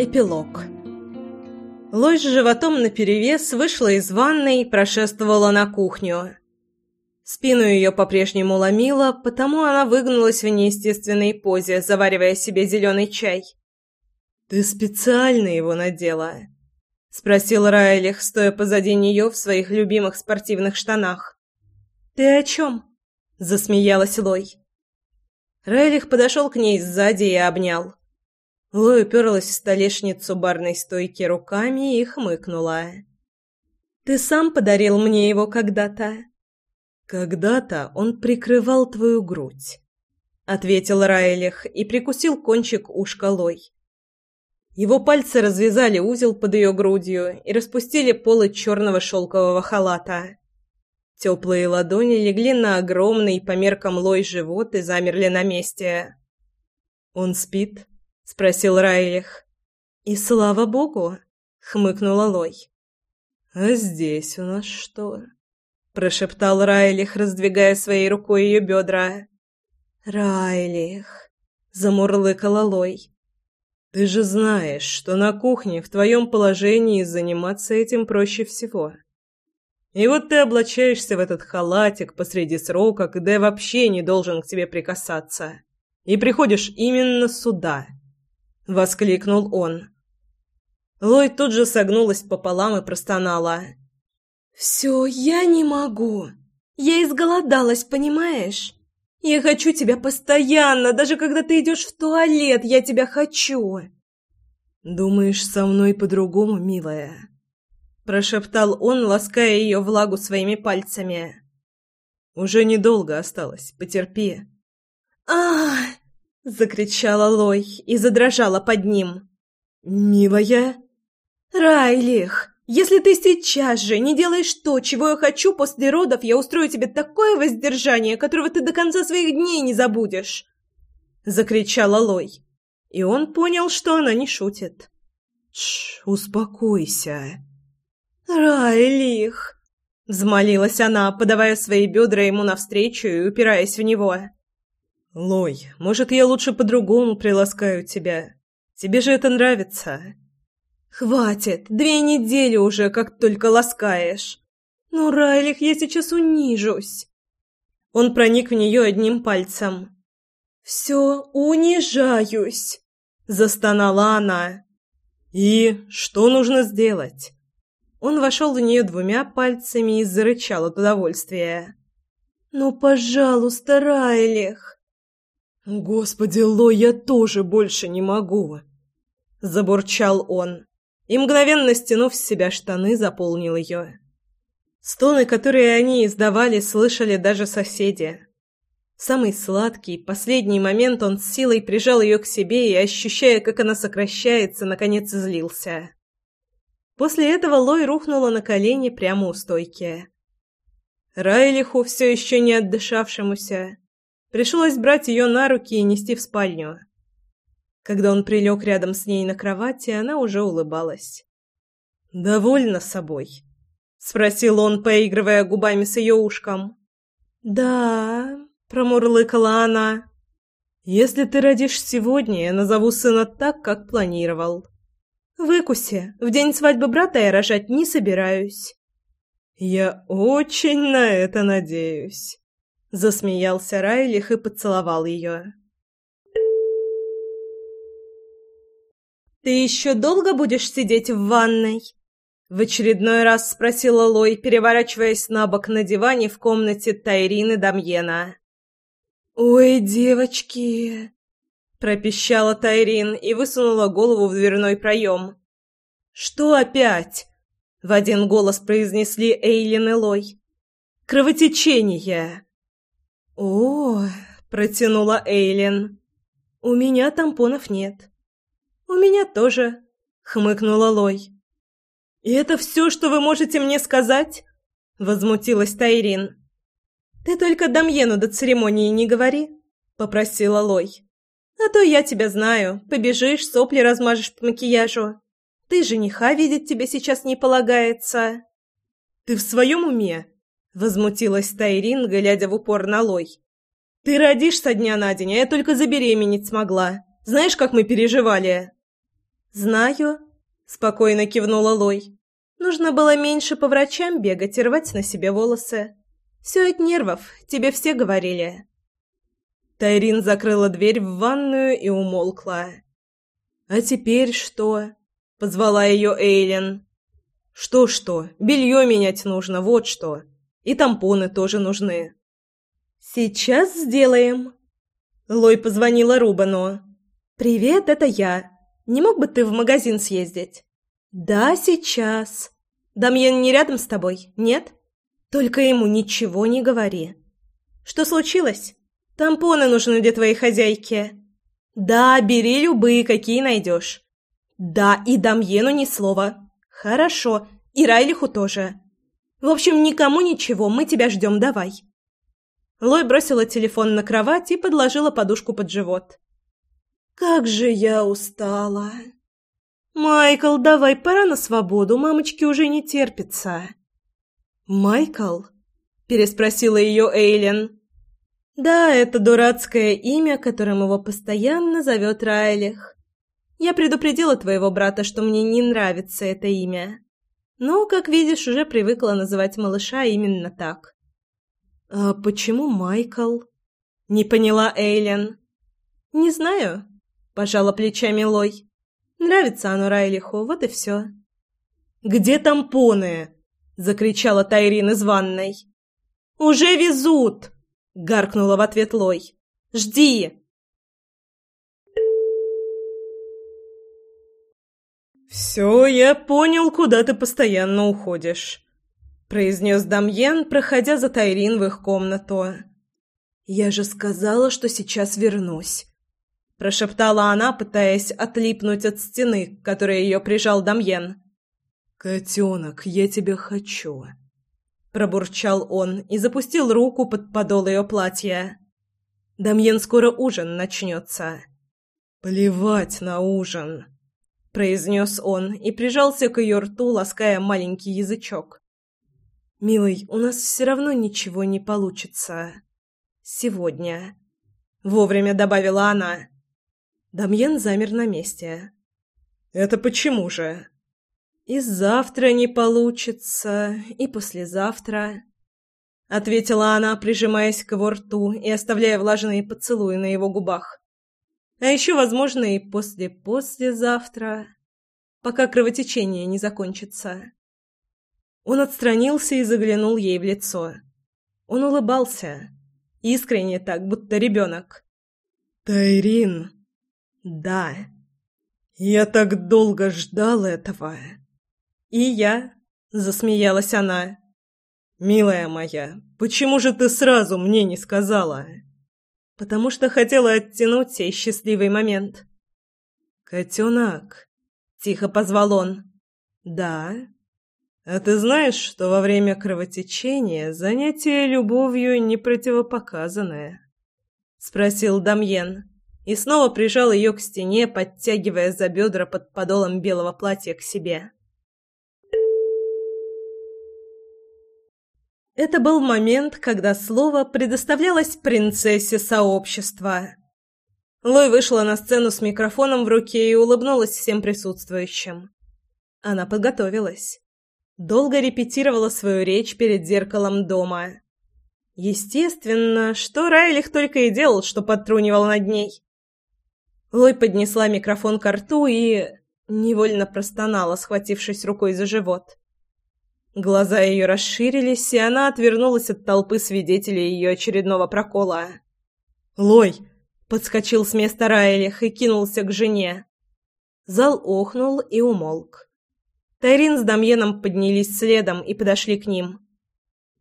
Эпилог Лой с животом наперевес вышла из ванной и прошествовала на кухню. Спину ее по-прежнему ломило, потому она выгнулась в неестественной позе, заваривая себе зеленый чай. «Ты специально его надела?» — спросил Райлих, стоя позади нее в своих любимых спортивных штанах. «Ты о чем?» — засмеялась Лой. Райлих подошел к ней сзади и обнял. Лой уперлась в столешницу барной стойки руками и хмыкнула. «Ты сам подарил мне его когда-то?» «Когда-то он прикрывал твою грудь», — ответил Райлих и прикусил кончик ушка Лой. Его пальцы развязали узел под ее грудью и распустили полы черного шелкового халата. Теплые ладони легли на огромный по меркам Лой живот и замерли на месте. «Он спит?» — спросил Райлих. «И слава богу!» — хмыкнула Лой. «А здесь у нас что?» — прошептал Райлих, раздвигая своей рукой ее бедра. «Райлих!» — замурлыкала Лой. «Ты же знаешь, что на кухне в твоем положении заниматься этим проще всего. И вот ты облачаешься в этот халатик посреди срока, когда вообще не должен к тебе прикасаться, и приходишь именно сюда» воскликнул он. Лой тут же согнулась пополам и простонала. «Все, я не могу. Я изголодалась, понимаешь? Я хочу тебя постоянно, даже когда ты идешь в туалет, я тебя хочу». «Думаешь, со мной по-другому, милая?» Прошептал он, лаская ее влагу своими пальцами. «Уже недолго осталось, потерпи». «Ах!» Закричала Лой и задрожала под ним. «Милая?» «Райлих, если ты сейчас же не делаешь то, чего я хочу после родов, я устрою тебе такое воздержание, которого ты до конца своих дней не забудешь!» Закричала Лой. И он понял, что она не шутит. «Тш, успокойся!» «Райлих!» Взмолилась она, подавая свои бедра ему навстречу и упираясь в него. «Лой, может, я лучше по-другому приласкаю тебя? Тебе же это нравится?» «Хватит! Две недели уже, как только ласкаешь!» «Ну, Райлих, я сейчас унижусь!» Он проник в нее одним пальцем. «Все, унижаюсь!» – застонала она. «И что нужно сделать?» Он вошел в нее двумя пальцами и зарычал от удовольствия. «Ну, пожалуйста, Райлих!» «Господи, Ло, я тоже больше не могу!» Забурчал он и, мгновенно стянув с себя штаны, заполнил ее. Стоны, которые они издавали, слышали даже соседи. самый сладкий, последний момент он с силой прижал ее к себе и, ощущая, как она сокращается, наконец злился. После этого Лой рухнула на колени прямо у стойки. Райлиху, все еще не отдышавшемуся, Пришлось брать ее на руки и нести в спальню. Когда он прилег рядом с ней на кровати, она уже улыбалась. «Довольна собой?» — спросил он, поигрывая губами с ее ушком. «Да», — промурлыкала она. «Если ты родишь сегодня, я назову сына так, как планировал». «Выкуси, в день свадьбы брата я рожать не собираюсь». «Я очень на это надеюсь». Засмеялся Райлих и поцеловал ее. «Ты еще долго будешь сидеть в ванной?» В очередной раз спросила Лой, переворачиваясь на бок на диване в комнате Тайрины Дамьена. «Ой, девочки!» пропищала Тайрин и высунула голову в дверной проем. «Что опять?» — в один голос произнесли Эйлин и Лой. «Кровотечение!» «О!» – протянула Эйлин. «У меня тампонов нет». «У меня тоже», – хмыкнула Лой. «И это все, что вы можете мне сказать?» – возмутилась Тайрин. «Ты только Дамьену до церемонии не говори», – попросила Лой. «А то я тебя знаю. Побежишь, сопли размажешь по макияжу. Ты жениха видеть тебе сейчас не полагается». «Ты в своем уме?» Возмутилась Тайрин, глядя в упор на Лой. «Ты родишь со дня на день, а я только забеременеть смогла. Знаешь, как мы переживали?» «Знаю», — спокойно кивнула Лой. «Нужно было меньше по врачам бегать и рвать на себе волосы. Все от нервов, тебе все говорили». Тайрин закрыла дверь в ванную и умолкла. «А теперь что?» — позвала ее Эйлен. «Что-что? Белье менять нужно, вот что. И тампоны тоже нужны». «Сейчас сделаем». Лой позвонила Рубану. «Привет, это я. Не мог бы ты в магазин съездить?» «Да, сейчас. Дамьен не рядом с тобой, нет? Только ему ничего не говори». «Что случилось? Тампоны нужны для твоей хозяйки». «Да, бери любые, какие найдешь». «Да, и Дамьену ни слова». «Хорошо, и Райлиху тоже». «В общем, никому ничего, мы тебя ждем, давай». Лой бросила телефон на кровать и подложила подушку под живот. Как же я устала. Майкл, давай, пора на свободу, мамочке уже не терпится. Майкл? переспросила ее Эйлен. Да, это дурацкое имя, которым его постоянно зовет Райлих. Я предупредила твоего брата, что мне не нравится это имя. Но, как видишь, уже привыкла называть малыша именно так. «А почему Майкл?» — не поняла Эйлен. «Не знаю пожала плечами Лой. Нравится оно Райлиху, вот и все. «Где тампоны?» — закричала Тайрин из ванной. «Уже везут!» — гаркнула в ответ Лой. «Жди!» «Все, я понял, куда ты постоянно уходишь», — произнес Дамьен, проходя за Тайрин в их комнату. «Я же сказала, что сейчас вернусь», прошептала она, пытаясь отлипнуть от стены, к которой ее прижал Дамьен. «Котенок, я тебя хочу», — пробурчал он и запустил руку под подол ее платья. «Дамьен, скоро ужин начнется». «Плевать на ужин», — произнес он и прижался к ее рту, лаская маленький язычок. «Милый, у нас все равно ничего не получится. Сегодня», — вовремя добавила она. Дамьен замер на месте. «Это почему же?» «И завтра не получится, и послезавтра», — ответила она, прижимаясь к его рту и оставляя влажные поцелуи на его губах. «А еще, возможно, и после-послезавтра, пока кровотечение не закончится». Он отстранился и заглянул ей в лицо. Он улыбался, искренне так, будто ребенок. «Тайрин!» Да. Я так долго ждал этого. И я, засмеялась она. Милая моя, почему же ты сразу мне не сказала? Потому что хотела оттянуть сей счастливый момент. Котенок, тихо позвал он. Да. А ты знаешь, что во время кровотечения занятие любовью не противопоказанное? спросил Дамьен и снова прижал ее к стене, подтягивая за бедра под подолом белого платья к себе. Это был момент, когда слово предоставлялось принцессе сообщества. Лой вышла на сцену с микрофоном в руке и улыбнулась всем присутствующим. Она подготовилась. Долго репетировала свою речь перед зеркалом дома. Естественно, что Райлих только и делал, что подтрунивал над ней. Лой поднесла микрофон к рту и невольно простонала, схватившись рукой за живот. Глаза ее расширились, и она отвернулась от толпы свидетелей ее очередного прокола. «Лой!» — подскочил с места Райлих и кинулся к жене. Зал охнул и умолк. Тайрин с Дамьеном поднялись следом и подошли к ним.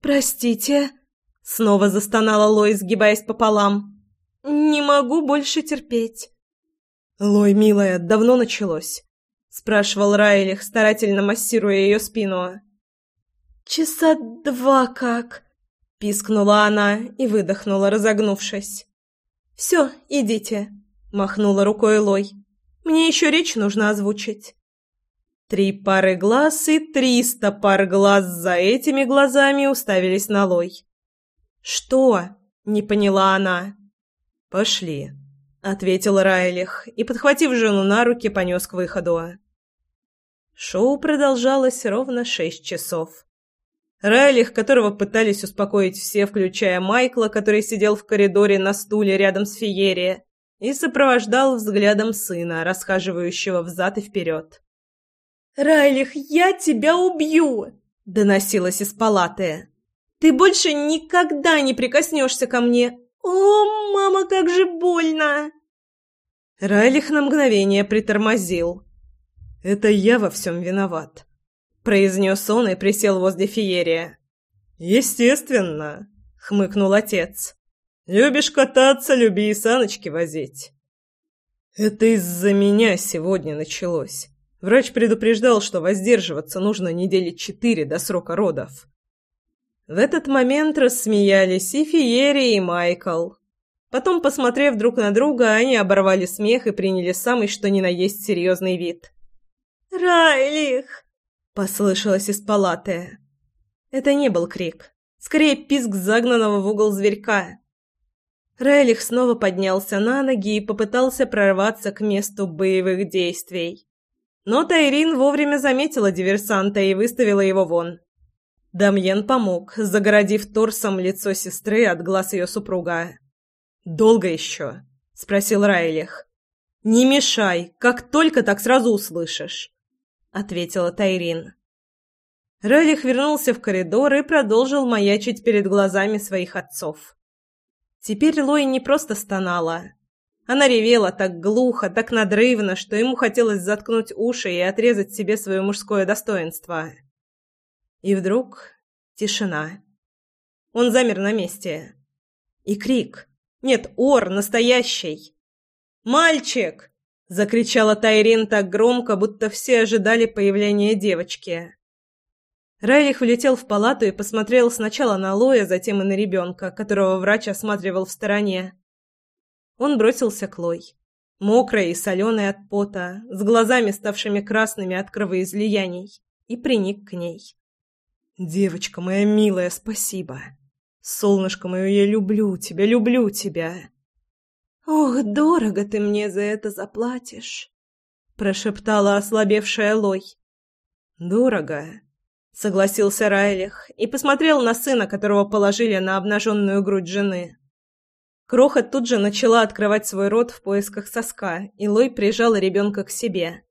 «Простите!» — снова застонала Лой, сгибаясь пополам. «Не могу больше терпеть!» «Лой, милая, давно началось?» — спрашивал Райлих, старательно массируя ее спину. «Часа два как», — пискнула она и выдохнула, разогнувшись. «Все, идите», — махнула рукой Лой. «Мне еще речь нужно озвучить». Три пары глаз и триста пар глаз за этими глазами уставились на Лой. «Что?» — не поняла она. «Пошли», ответил Райлих и, подхватив жену на руки, понес к выходу. Шоу продолжалось ровно шесть часов. Райлих, которого пытались успокоить все, включая Майкла, который сидел в коридоре на стуле рядом с Фиери, и сопровождал взглядом сына, расхаживающего взад и вперед. «Райлих, я тебя убью!» — доносилось из палаты. «Ты больше никогда не прикоснешься ко мне! О, мама, как же больно!» Райлих на мгновение притормозил. «Это я во всем виноват», — произнес он и присел возле Фиерия. «Естественно», — хмыкнул отец. «Любишь кататься, люби и саночки возить». «Это из-за меня сегодня началось. Врач предупреждал, что воздерживаться нужно недели четыре до срока родов». В этот момент рассмеялись и Фиери, и Майкл. Потом, посмотрев друг на друга, они оборвали смех и приняли самый что ни на есть серьезный вид. «Райлих!» — послышалось из палаты. Это не был крик. Скорее, писк загнанного в угол зверька. Райлих снова поднялся на ноги и попытался прорваться к месту боевых действий. Но Тайрин вовремя заметила диверсанта и выставила его вон. Дамьен помог, загородив торсом лицо сестры от глаз ее супруга. «Долго еще?» — спросил Райлих. «Не мешай, как только так сразу услышишь», — ответила Тайрин. Райлих вернулся в коридор и продолжил маячить перед глазами своих отцов. Теперь Лой не просто стонала. Она ревела так глухо, так надрывно, что ему хотелось заткнуть уши и отрезать себе свое мужское достоинство. И вдруг тишина. Он замер на месте. И крик. Нет, ор настоящий. «Мальчик!» — закричала Тайрин так громко, будто все ожидали появления девочки. Райлих влетел в палату и посмотрел сначала на Лоя, затем и на ребенка, которого врач осматривал в стороне. Он бросился к Лой. Мокрой и соленой от пота, с глазами, ставшими красными от кровоизлияний, и приник к ней. «Девочка моя милая, спасибо. Солнышко мое, я люблю тебя, люблю тебя». «Ох, дорого ты мне за это заплатишь», — прошептала ослабевшая Лой. «Дорого», — согласился Райлих и посмотрел на сына, которого положили на обнаженную грудь жены. Кроха тут же начала открывать свой рот в поисках соска, и Лой прижала ребенка к себе.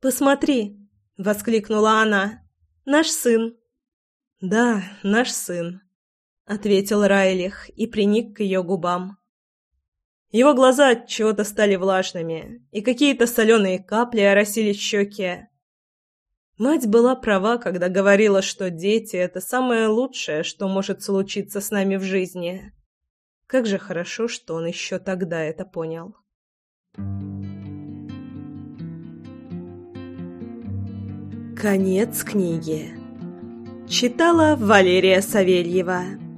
«Посмотри!» — воскликнула она. «Наш сын!» «Да, наш сын», — ответил Райлих и приник к ее губам. Его глаза от чего-то стали влажными, и какие-то соленые капли оросили щеки. Мать была права, когда говорила, что дети — это самое лучшее, что может случиться с нами в жизни. Как же хорошо, что он еще тогда это понял. Конец книги. Читала Валерия Савельева.